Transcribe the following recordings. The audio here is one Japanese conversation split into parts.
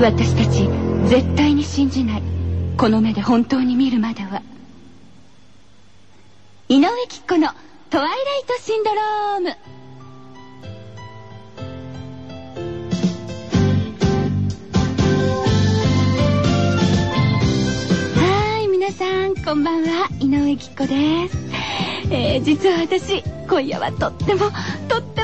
私たち絶対に信じない。この目で本当に見るまでは。井上貴子の「トワイライトシンドローム」はい皆さんこんばんは。井上貴子です、えー、実は私今夜はとってもとってもとっても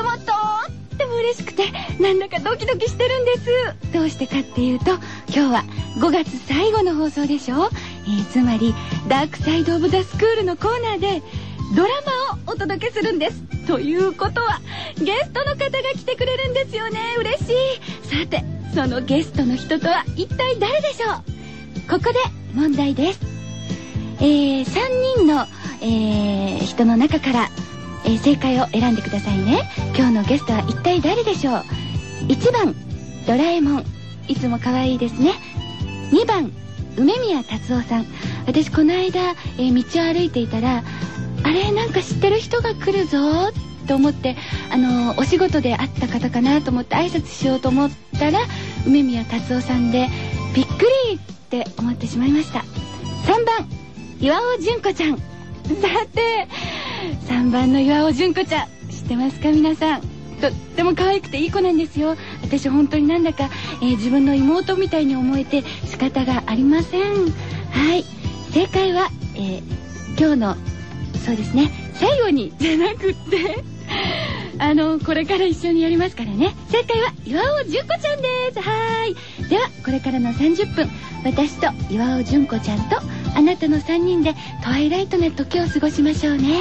嬉しくてなんだかドキドキしてるんです。どうしてかっていうと今日は5月最後の放送でしょ、えー、つまり「ダークサイド・オブ・ザ・スクール」のコーナーでドラマをお届けするんです。ということはゲストの方が来てくれるんですよね。嬉しい。さてそのゲストの人とは一体誰でしょう？ここで問題です。えー、3人の、えー、人の中から、え、正解を選んでくださいね。今日のゲストは一体誰でしょう？1番ドラえもん。いつも可愛いですね。2番梅宮達夫さん。私この間、えー、道を歩いていたらあれなんか知ってる人が来るぞ。と思ってあのお仕事で会った方かなと思って挨拶しようと思ったら梅宮達夫さんでびっくりって思ってしまいました。3番岩尾純子ちゃん。さて3番の岩尾純子ちゃん知ってますか皆さん？とっても可愛くていい子なんですよ。私本当になんだか、えー、自分の妹みたいに思えて仕方がありません。はい。正解は、えー、今日のそうですね。最後にじゃなくって あのこれから一緒にやりますからね。正解は岩尾純子ちゃんです。はい。ではこれからの30分私と岩尾純子ちゃんとあなたの3人でトワイライトな時を過ごしましょうね。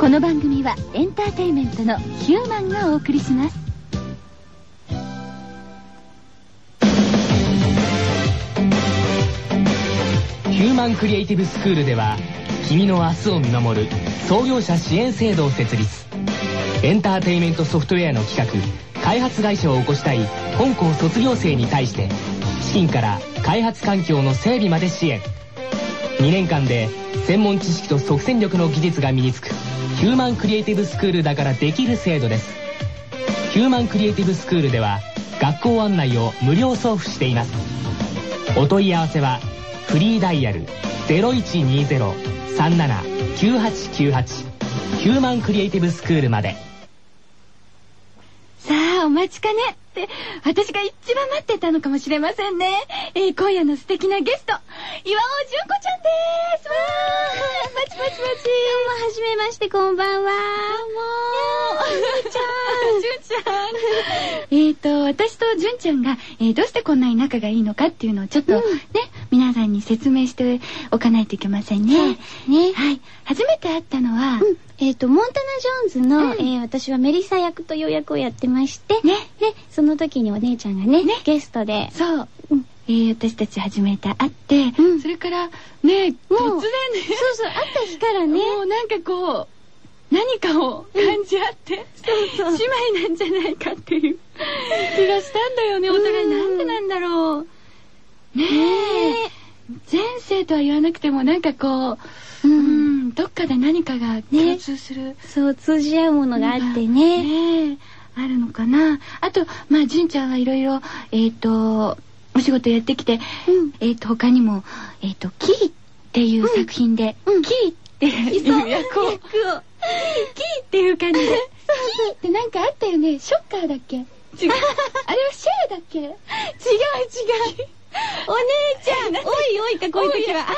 この番組はエンターテインメントのヒューマンがお送りします。ヒューマンクリエイティブスクールでは君の明日を見守る創業者支援制度を設立。エンターテインメントソフトウェアの企画開発会社を起こしたい。本校卒業生に対して資金から開発環境の整備まで支援。2年間で専門知識と即戦力の技術が身につく。ヒューマンクリエイティブスクールだからできる制度です。ヒューマンクリエイティブスクールでは学校案内を無料送付しています。お問い合わせはフリーダイヤル0120-379898ヒューマンクリエイティブスクールまで。さあお待ちかね。って私が一番待ってたのかもしれませんね、えー、今夜の素敵なゲスト岩尾純子ちゃんです。わーパチパチパチどうもはじめましてこんばんは。どうも純ちゃん純ちゃん。えっと私と純ちゃんが、えー、どうしてこんなに仲がいいのかっていうのをちょっと、うん、ね皆さんに説明しておかないといけませんね。ね。はい。初めて会ったのは、うん。えっ、ー、と、モンタナ・ジョーンズの、うん、えー、私はメリサ役という役をやってまして、ね。で、その時にお姉ちゃんがね、ね。ゲストで。そう。うん。えー、私たち初めて会って、うん、それからね突然ね。そうそう会った日からね。もうなんかこう何かを感じ合って、そうそう。姉妹なんじゃないかっていう気がしたんだよね。お互いなんでなんだろう。ねえ。前世とは言わなくてもなんかこううん、どっかで何かが共通する、ね、そう通じ合うものがあってね。ねあるのかな？あとまあ純ちゃんはいろいろえっ、ー、とお仕事やってきて、うん、えっ、ー、と他にもえっ、ー、とキーっていう作品で、うん。うん、キーっていう役を。キーっていう感じ。でキーってなんかあったよね。ショッカーだっけ？違う。あれはシェーだっけ？違う違う。お姉ちゃん、おいおいか、こういう時は。あ、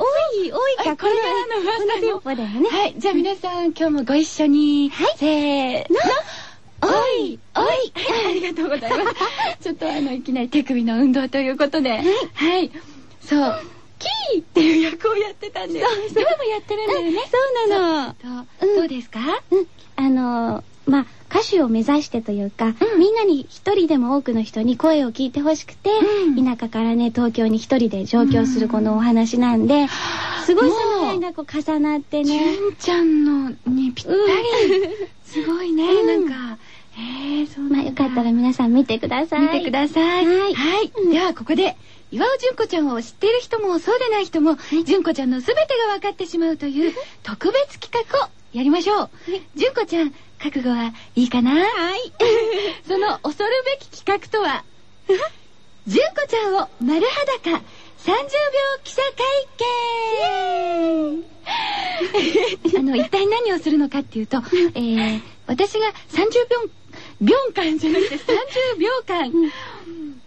おいおいか、これからの噂の。だよね。はい、じゃあ皆さん、今日もご一緒に。はい。せーの。おいおいはい、ありがとうございます。ちょっとあの、いきなり手首の運動ということで。はい。そう。キーっていう役をやってたんで。そうそう。今もやってるんだよね。そうなの。どうですか？うん。あの、まあ、歌手を目指してというか、うん、みんなに一人でも多くの人に声を聞いてほしくて、うん、田舎からね東京に一人で上京するこのお話なんで、うん、すごいその辺がこう重なってね純ちゃんのにぴったり、すごいね、なんかそうまあよかったら皆さん見てください。見てください。はい、はい。ではここで岩尾純子ちゃんを知っている人もそうでない人も、純子ちゃんの全てが分かってしまうという特別企画をやりましょう。純子ちゃん、覚悟はいいかな？はい。その恐るべき企画とは、純子ちゃんを丸裸30秒記者会見。あの、一体何をするのかっていうと、えー、私が30秒、秒間じゃなくて30秒間、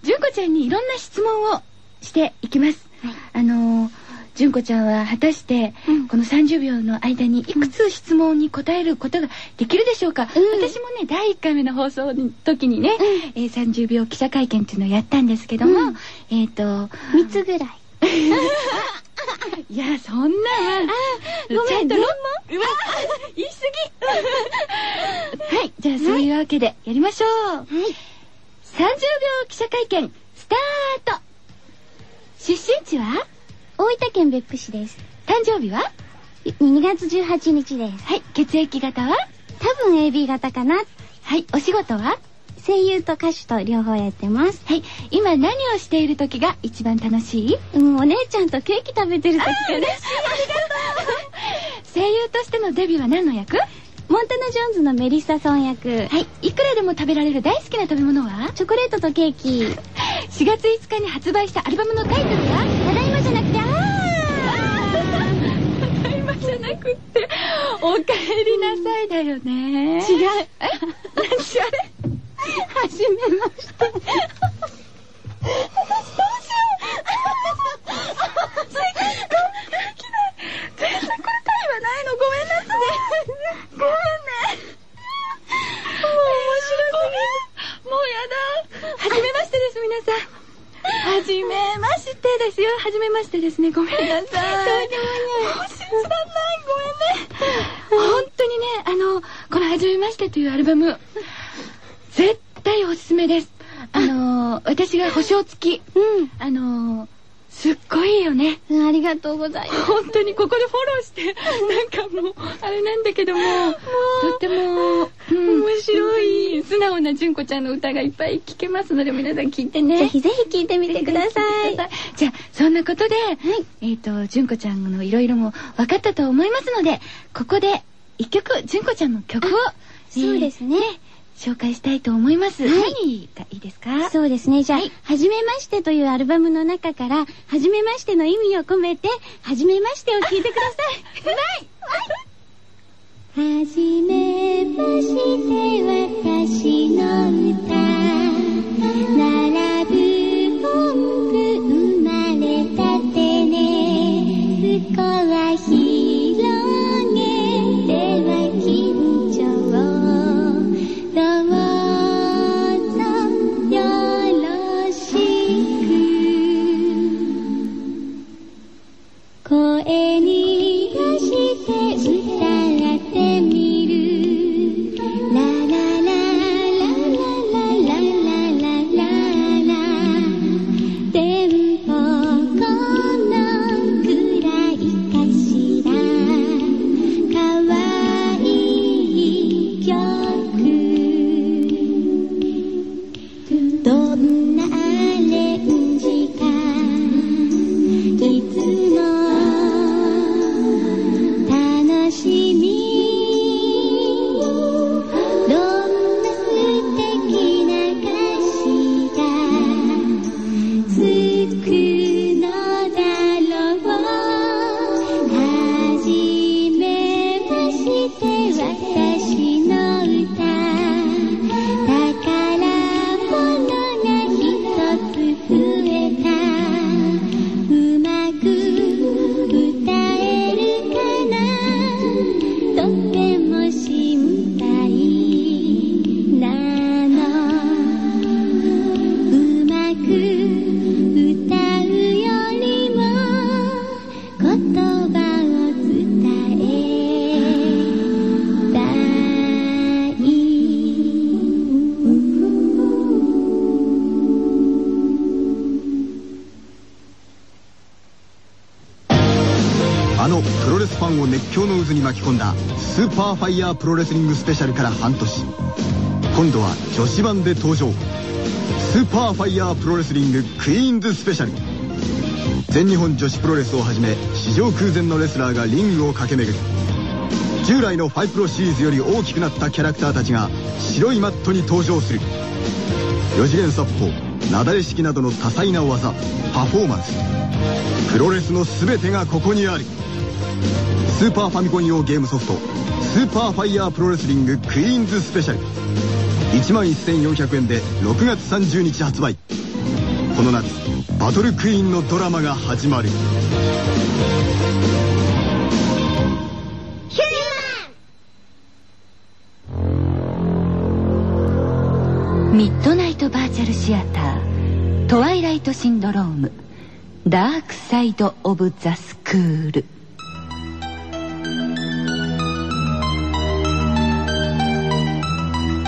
純子ちゃんにいろんな質問をしていきます。はい、あのー純子ちゃんは果たして、この30秒の間にいくつ質問に答えることができるでしょうか、うん、私もね第1回目の放送の時にね、うん、えー、30秒記者会見っていうのをやったんですけども、うん、えっ、ー、と3つぐらいいやそんなごめん6問うわ言い過ぎはいじゃあそういうわけでやりましょう、はい、30秒記者会見スタート出身地は？大分県別府市です。誕生日は ?2 月18日です。はい。血液型は？多分 AB 型かな。はい。お仕事は？声優と歌手と両方やってます。はい。今何をしている時が一番楽しい？うん、お姉ちゃんとケーキ食べてる時が嬉しい。ありがとう。声優としてのデビューは何の役？モンタナ・ジョーンズのメリッサソン役。はい。いくらでも食べられる大好きな食べ物は？チョコレートとケーキ。4月5日に発売したアルバムのタイトルは？ただいまじゃなくて、あーただいまじゃなくって、おかえりなさいだよね。違う。え？何それ？はじめまして。私どうしよう。全然これタイはないの。ごめんなさい。ごめんね。もう面白すぎもうやだ。はじめましてです、皆さん。はじめましてですよ。はじめましてですね。ごめんなさい。そうでもね。もう信じらんない。ごめんね。本当にね、あの、このはじめましてというアルバム、絶対おすすめです。あの私が保証付き。うん。あのすっごいよね。うん、ありがとうございます。本当にここでフォローして、なんかもう、あれなんだけども、もとっても、うん、面白い、素直な純子ちゃんの歌がいっぱい聴けますので、皆さん聞いてね。ぜひぜひ聴いてみてください。じゃあ、そんなことで、はい、えっ、ー、と、純子ちゃんのいろいろも分かったと思いますので、ここで一曲、純子ちゃんの曲を、そうですね。紹介したいと思います。はい、何がいいですか？そうですね。じゃあ、はい、はじめましてというアルバムの中から、はじめましての意味を込めて、はじめましてを聞いてください。うまい。はじめまして私の歌。並ぶ本部生まれたてね。不幸は広 Beni 巻き込んだスーパーファイヤープロレスリングスペシャルから半年。今度は女子版で登場。スーパーファイヤープロレスリングクイーンズスペシャル。全日本女子プロレスをはじめ史上空前のレスラーがリングを駆け巡る。従来のファイプロシリーズより大きくなったキャラクターたちが白いマットに登場する。4次元殺法なだれ式などの多彩な技パフォーマンス。プロレスの全てがここにありスーパーファミコン用ゲームソフトスーパーファイヤープロレスリングクイーンズスペシャル。1万1400円で6月30日発売。この夏バトルクイーンのドラマが始まる。ミッドナイトバーチャルシアタートワイライトシンドロームダークサイド・オブ・ザ・スクール。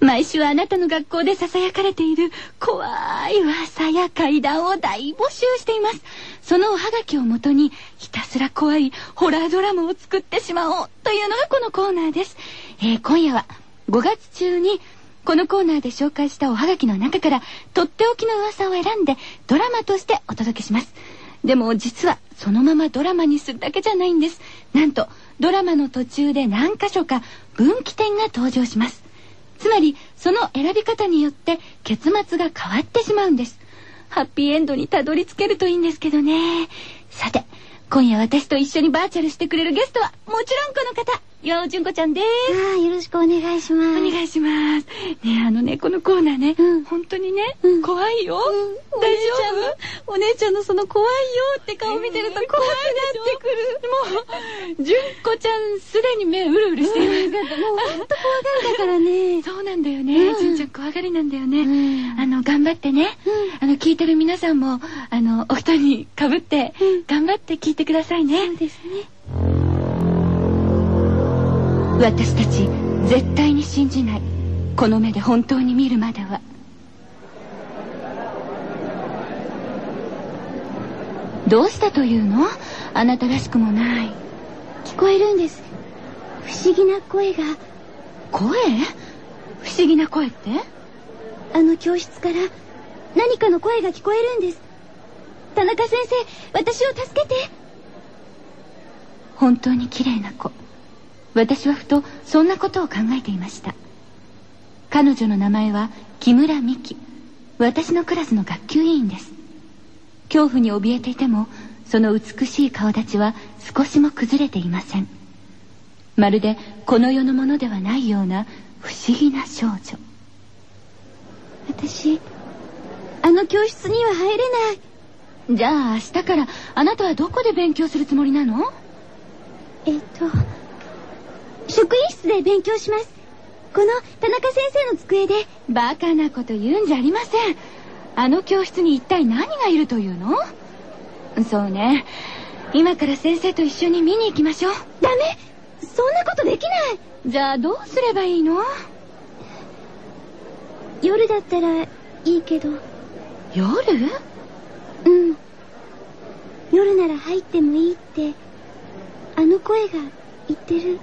毎週あなたの学校で囁かれている怖い噂や怪談を大募集しています。そのおはがきをもとにひたすら怖いホラードラマを作ってしまおうというのがこのコーナーです、えー、今夜は5月中にこのコーナーで紹介したおはがきの中からとっておきの噂を選んでドラマとしてお届けします。でも実はそのままドラマにするだけじゃないんです。なんとドラマの途中で何箇所か分岐点が登場します。つまりその選び方によって結末が変わってしまうんです。ハッピーエンドにたどり着けるといいんですけどね。さて今夜私と一緒にバーチャルしてくれるゲストはもちろんこの方。よう、じゅんこちゃんです。ああ、よろしくお願いします。お願いします。ねあのね、このコーナーね、うん、本当にね、うん、怖いよ、うん、大丈夫？お姉ちゃんのその怖いよって顔見てると怖いなってくる。もう、じゅんこちゃんすでに目うるうるしています。もうほんと怖がりだからね。そうなんだよね。じゅんちゃん怖がりなんだよね。あの、頑張ってね、あの、聞いてる皆さんも、あの、お二人にかぶって、頑張って聞いてくださいね。そうですね。私たち絶対に信じない。この目で本当に見るまでは。どうしたというの？あなたらしくもない。聞こえるんです。不思議な声が。声？不思議な声って？あの教室から。何かの声が聞こえるんです。田中先生私を助けて。本当に綺麗な子私はふとそんなことを考えていました。彼女の名前は木村美希。私のクラスの学級委員です。恐怖に怯えていてもその美しい顔立ちは少しも崩れていません。まるでこの世のものではないような不思議な少女。私あの教室には入れない。じゃあ明日からあなたはどこで勉強するつもりなの？えっと職員室で勉強します。この田中先生の机で。バカなこと言うんじゃありません。あの教室に一体何がいるというの？そうね。今から先生と一緒に見に行きましょう。ダメそんなことできないじゃあどうすればいいの？夜だったらいいけど。夜？うん。夜なら入ってもいいって、あの声が言ってる。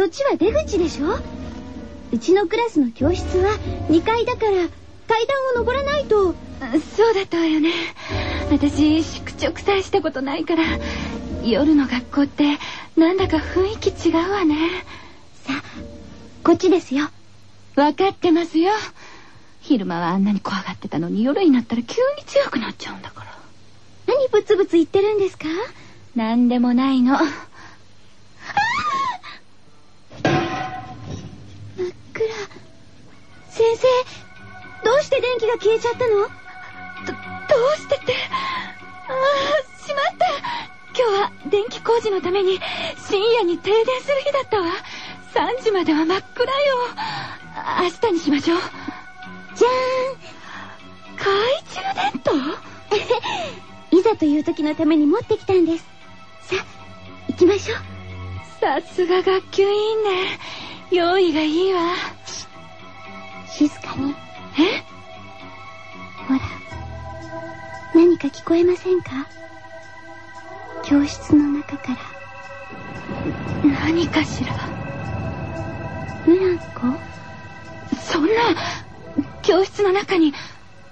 そっちは出口でしょ？うちのクラスの教室は2階だから階段を登らないと。そうだったわよね。私宿直さえしたことないから夜の学校ってなんだか雰囲気違うわね。さあこっちですよ。分かってますよ。昼間はあんなに怖がってたのに夜になったら急に強くなっちゃうんだから。何ブツブツ言ってるんですか？何でもないの。が消えちゃったの？ど、どうしてって？ああ、しまった。今日は電気工事のために深夜に停電する日だったわ。3時までは真っ暗よ。明日にしましょう。じゃーん。懐中電灯？いざという時のために持ってきたんです。さ、行きましょう。さすが学級委員ね。用意がいいわ。静かに。え何か聞こえませんか？教室の中から。何かしら？ブランコ？そんな、教室の中に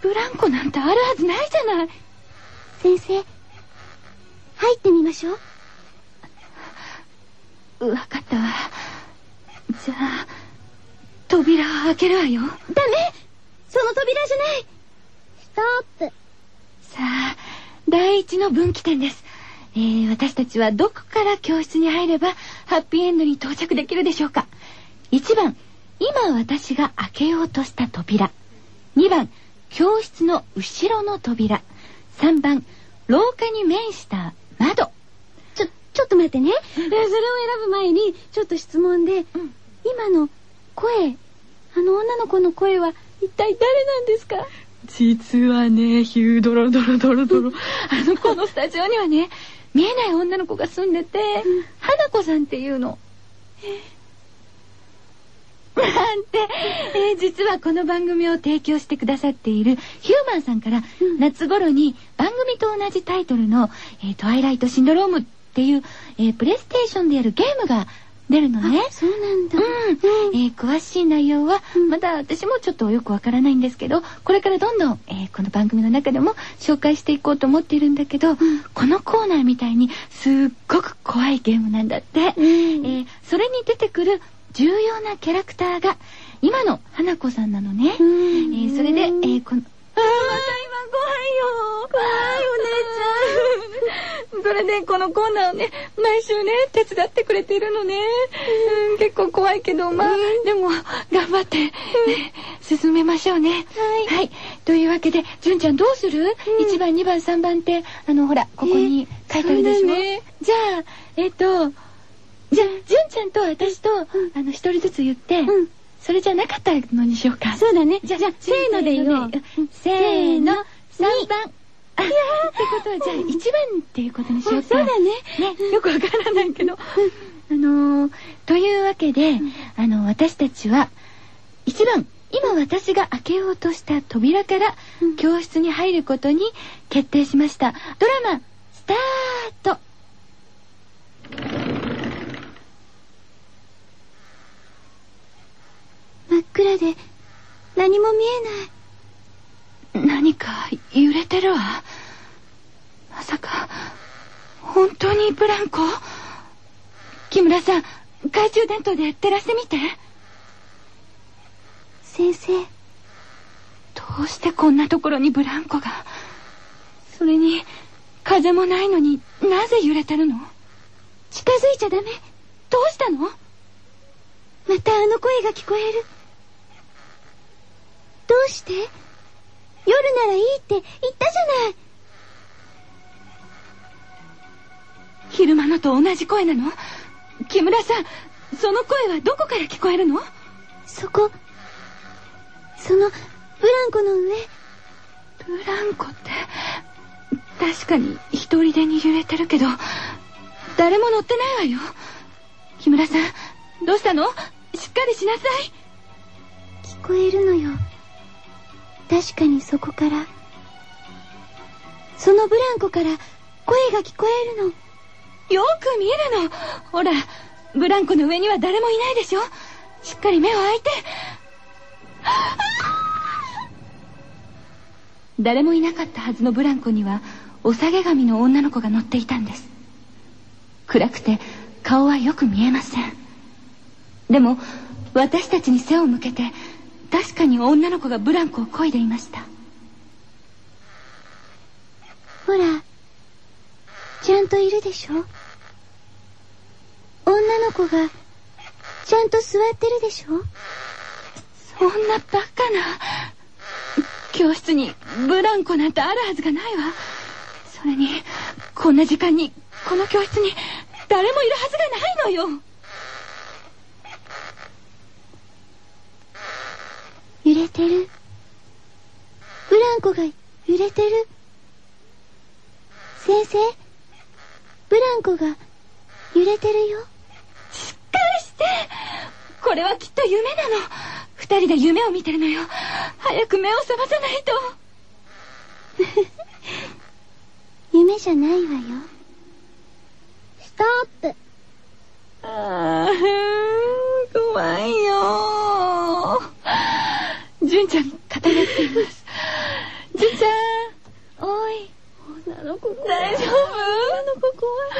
ブランコなんてあるはずないじゃない。先生、入ってみましょう。わかったわ。じゃあ、扉を開けるわよ。ダメその扉じゃないストップさあ、第一の分岐点です。えー、私たちはどこから教室に入ればハッピーエンドに到着できるでしょうか。1番、今私が開けようとした扉。2番、教室の後ろの扉。3番、廊下に面した窓。ちょ、ちょっと待ってね。えーそれを選ぶ前に、ちょっと質問で、うん今の声、あの女の子の声は一体誰なんですか？実はね、ヒュードロドロドロドロ。あの、このスタジオにはね、見えない女の子が住んでて、花子さんっていうの。なんて、えー実はこの番組を提供してくださっているヒューマンさんから、うん夏頃に番組と同じタイトルの、えートワイライトシンドロームっていう、えープレイステーションでやるゲームが出るのね。あそうなんだ。うん、えー詳しい内容は、うんまだ私もちょっとよくわからないんですけど、これからどんどん、えーこの番組の中でも紹介していこうと思っているんだけど、このコーナーみたいにすっごく怖いゲームなんだって。うんえーそれに出てくる重要なキャラクターが、今の花子さんなのね。えうんーそれで、えーこの、また今怖いよ。怖いお姉ちゃん。それで、このコーナーをね、毎週ね、手伝ってくれているのね。うん、結構怖いけど、まあ、でも、頑張って、ね進めましょうね。はい。というわけで、純ちゃんどうする、?1 番、2番、3番って、あの、ほら、ここに書いてあるでしょ、ねじゃあ、えっ、と、じゃあ、純ちゃんと私と、あの、一人ずつ言って、うんそれじゃなかったのにしようか。そうだね。じゃあ、じゃあ、せーので言おう。せーの、3番。あ、ってことは、じゃあ、1番っていうことにしようか。そうだね。ね、よくわからないけど。あのー、というわけで、あの、私たちは、1番、今私が開けようとした扉からうん教室に入ることに決定しました。ドラマ、スタート真っ暗で、何も見えない。何か揺れてるわ。まさか、本当にブランコ？木村さん、懐中電灯で照らしてみて。先生、どうしてこんなところにブランコが？それに、風もないのになぜ揺れてるの？近づいちゃダメ。どうしたの？またあの声が聞こえる。して夜ならいいって言ったじゃない。昼間のと同じ声なの？木村さん、その声はどこから聞こえるの？そこ、その、ブランコの上、ブランコって、確かに一人でに揺れてるけど、誰も乗ってないわよ。木村さん、どうしたの？しっかりしなさい。聞こえるのよ。確かにそこから、そのブランコから声が聞こえるの。よく見えるの。ほら、ブランコの上には誰もいないでしょしっかり目を開いて。誰もいなかったはずのブランコには、お下げ髪の女の子が乗っていたんです。暗くて顔はよく見えません。でも、私たちに背を向けて、確かに女の子がブランコを漕いでいました。ほら、ちゃんといるでしょ？女の子が、ちゃんと座ってるでしょ？そんなバカな。教室にブランコなんてあるはずがないわ。それに、こんな時間に、この教室に誰もいるはずがないのよ。揺れてる。ブランコが揺れてる。先生、ブランコが揺れてるよ。しっかりしてこれはきっと夢なの二人で夢を見てるのよ早く目を覚まさないと 夢じゃないわよ。ストップ。あー怖いよ純ちゃん固まっています。純ちゃん。おい。女の子大丈夫？女の子怖い。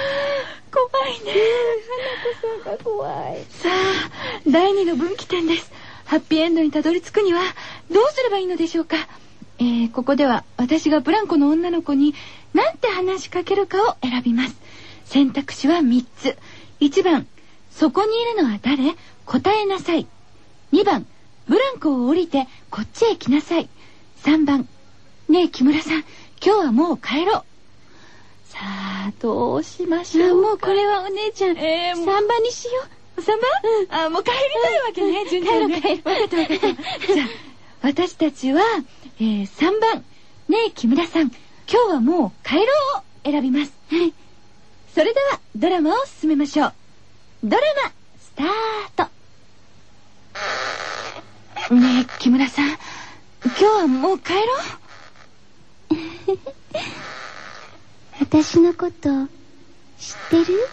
怖いね花子さんが怖い。さあ第二の分岐点です。ハッピーエンドにたどり着くにはどうすればいいのでしょうか。えー、ここでは私がブランコの女の子に何て話しかけるかを選びます。選択肢は3つ。1番そこにいるのは誰？答えなさい。2番ブランコを降りてこっちへ来なさい3番ねえ木村さん今日はもう帰ろうさあどうしましょうあもうこれはお姉ちゃん、えーもう3番にしよう。3番、あ、もう帰りたいわけね、順ちゃんね。帰ろう帰わかったわかった。じゃあ、私たちは、えー、3番、ねえ、木村さん、今日はもう帰ろうを選びます。はい。それでは、ドラマを進めましょう。ドラマ、スタート。ねえ、木村さん、今日はもう帰ろう。私のこと、知ってる？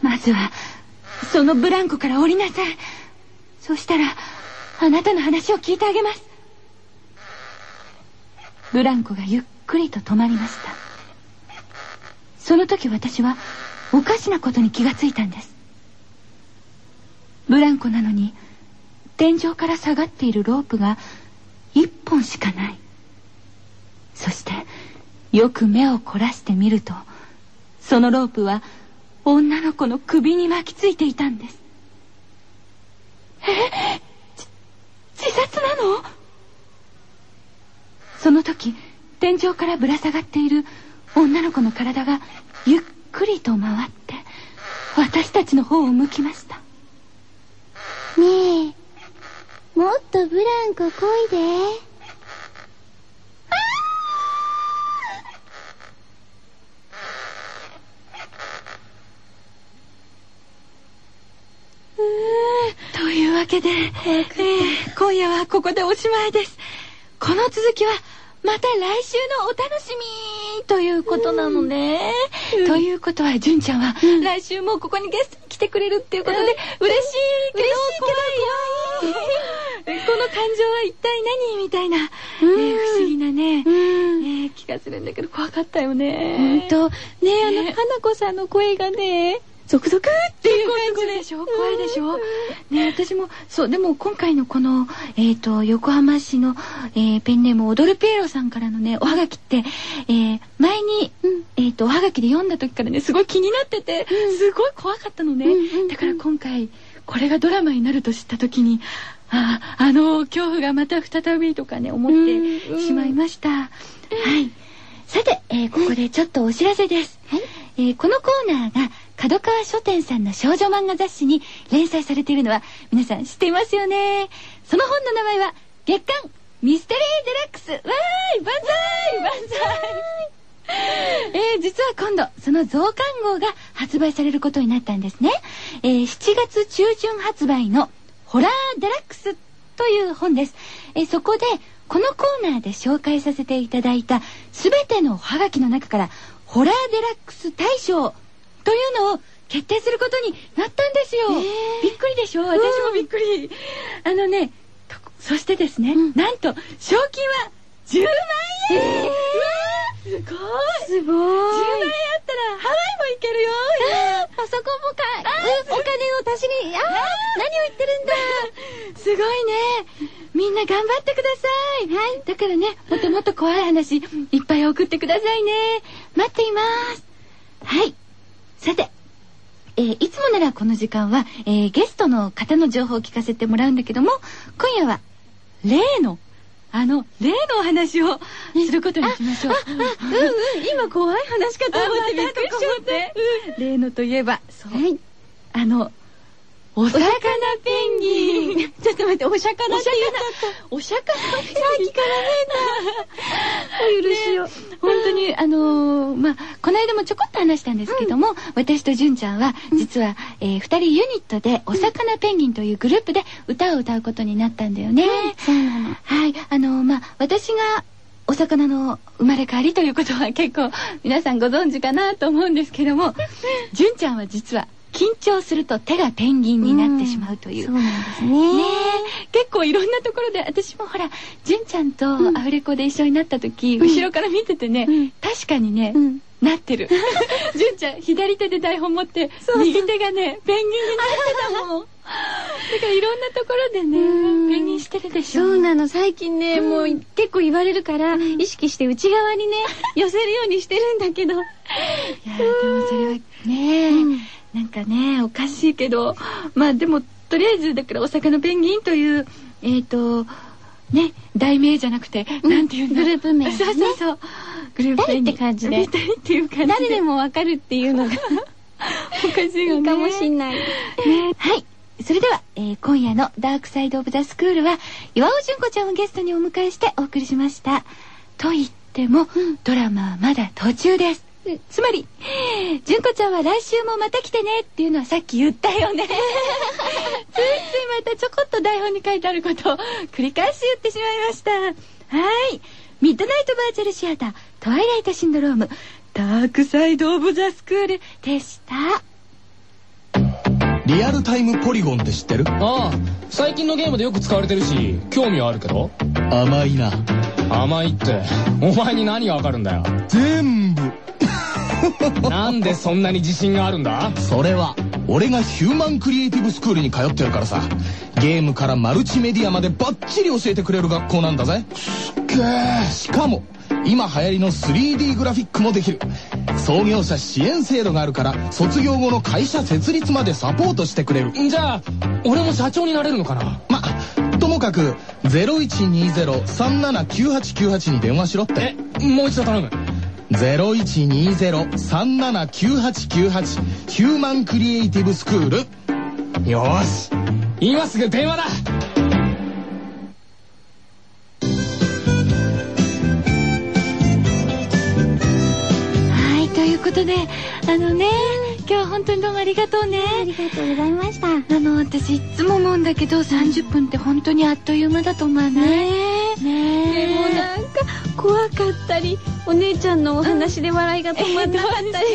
まずは、そのブランコから降りなさい。そしたら、あなたの話を聞いてあげます。ブランコがゆっくりと止まりました。その時私は、おかしなことに気がついたんです。ブランコなのに、天井から下がっているロープが一本しかない。そして、よく目を凝らしてみると、そのロープは女の子の首に巻きついていたんです。えち自殺なの？その時、天井からぶら下がっている女の子の体がゆっくりと回って、私たちの方を向きました。ねえ、もっとブランコこいで。というわけで、えー今夜はここでおしまいです。この続きは、また来週のお楽しみということなのね。ということは、純ちゃんは、来週もここにゲストに来てくれるっていうことで、嬉しいけど、嬉しいけど怖いよ。この感情は一体何？みたいな、ねうん。不思議なね、気がするんだけど、怖かったよね。ほんと、ねえ、あの、ね。花子さんの声がね、ゾクゾクっていう感じで。しょ怖いでしょ？ね私もそうでも今回のこの、えっと横浜市の、えーペンネーム踊るピエロさんからのねおはがきって、えー前に、うん。えっとおはがきで読んだ時からねすごい気になってて、すごい怖かったのね、うんうんうん。だから今回これがドラマになると知った時にあああの恐怖がまた再びとかね思ってしまいました、はいさて、えーここでちょっとお知らせです。えーこのコーナーが角川書店さんの少女漫画雑誌に連載されているのは皆さん知っていますよね。その本の名前は月刊ミステリーデラックス。わーい万歳万歳えー実は今度その増刊号が発売されることになったんですね。えー7月中旬発売のホラーデラックスという本です。えーそこでこのコーナーで紹介させていただいたすべてのおはがきの中からホラーデラックス大賞というのを決定することになったんですよ。えー。びっくりでしょ？私もびっくり。あのね、とそしてですね、うん。なんと賞金は10万円、うわーすごいすご10万円あったらハワイも行けるよ パソコンもか、うんお金を足しに、あー 何を言ってるんだ すごいね。みんな頑張ってください。はい。だからね、もっともっと怖い話、いっぱい送ってくださいね。待っています。はい。さて、えーいつもならこの時間は、えーゲストの方の情報を聞かせてもらうんだけども、今夜は、例の、あの、例のお話をすることにしましょう。うんうん、今怖い話かと思ってびっくりしちゃって。例のといえば、そう。はい。あの、お魚ペンギン。ちょっと待って、お釈迦だって言うお釈迦ペンギン。さっきから変だ。お許しを。本当に、あのー、まあ、この間もちょこっと話したんですけども、うん、私と純ちゃんは、実は、えー、二人ユニットで、お魚ペンギンというグループで歌を歌うことになったんだよね。うん、そうなの。はい。あのー、まあ、私が、お魚の生まれ変わりということは結構皆さんご存知かなと思うんですけども、純ちゃんは実は緊張すると手がペンギンになってしまうという。うん、そうなんですね。ね結構いろんなところで、私もほら、純ちゃんとアフレコで一緒になった時、うん、後ろから見ててね、うん、確かにね、なってる。純ちゃん、左手で台本持って、右手がね、ペンギンになってたもん。だからいろんなところでね、ペンギンしてるでしょ。そうなの、最近ね、もう結構言われるから、意識して内側にね、寄せるようにしてるんだけど。いや、でもそれはね、なんかね、おかしいけど、まあでも、とりあえず、だからお魚ペンギンという、えっ、ー、と、ね、題名じゃなくて、うん、なんていうのグループ名、ね、そうそうそう。グループ名って感じで。っていう感じで。誰でもわかるっていうのが おかしいよね。かもしんない。ね、はい。それでは、えー、今夜のダークサイドオブザスクールは、岩尾純子ちゃんをゲストにお迎えしてお送りしました。と言っても、うん、ドラマはまだ途中です。つまり、純子ちゃんは来週もまた来てねっていうのはさっき言ったよね。ついついまたちょこっと台本に書いてあることを繰り返し言ってしまいました。はい。ミッドナイトバーチャルシアター、トワイライトシンドローム、ダークサイドオブザスクールでした。リアルタイムポリゴンって知ってる？ああ、最近のゲームでよく使われてるし、興味はあるけど。甘いな。甘いって、お前に何がわかるんだよ。全部。なんでそんなに自信があるんだ？それは俺がヒューマンクリエイティブスクールに通ってるからさ。ゲームからマルチメディアまでバッチリ教えてくれる学校なんだぜ。すっげえしかも今流行りの 3D グラフィックもできる。創業者支援制度があるから卒業後の会社設立までサポートしてくれる。じゃあ俺も社長になれるのかな？まともかく0120-379898に電話しろって。えもう一度頼む0120-379898ヒューマンクリエイティブスクール。よし。今すぐ電話だ。はいということであのね今日は本当にどうもありがとうね。ありがとうございました。あの私いつも思うんだけど30分って本当にあっという間だと思わない？ねえねえ。でもなんか怖かったりお姉ちゃんのお話で笑いが止まんなかったり。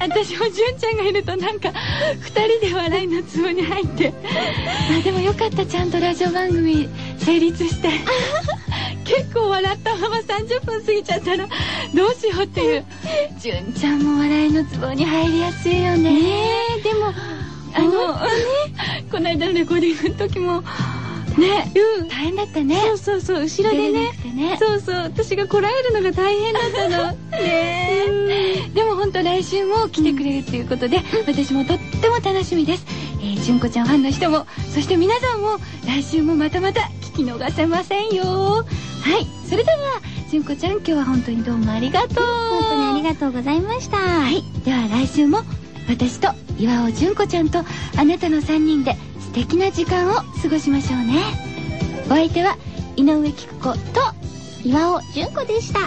私も純ちゃんがいるとなんか2人で笑いのツボに入って。あでもよかったちゃんとラジオ番組成立して。結構笑ったまま30分過ぎちゃったらどうしようっていう。純ちゃんも笑いのツボに入りやすいよね。ねでもあの、ね、この間のレコーディングの時もね、うん、大変だったね。そうそうそう。後ろでね、ね、そうそう。私がこらえるのが大変だったの。ねでも本当来週も来てくれるということで、うん、私もとっても楽しみです。えー、純子ちゃんファンの人もそして皆さんも来週もまたまた聞き逃せませんよ。はい。それでは純子ちゃん今日は本当にどうもありがとう。本当にありがとうございました。はい。では来週も私と岩尾純子ちゃんとあなたの3人で素敵な時間を過ごしましょうね。お相手は井上貴子と岩尾純子でした。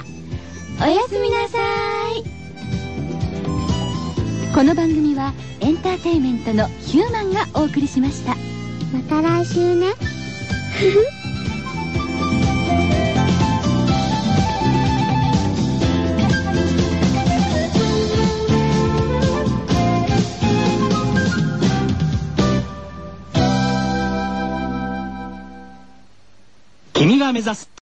おやすみなさい。この番組はエンターテインメントのヒューマンがお送りしました。また来週ね 君が目指す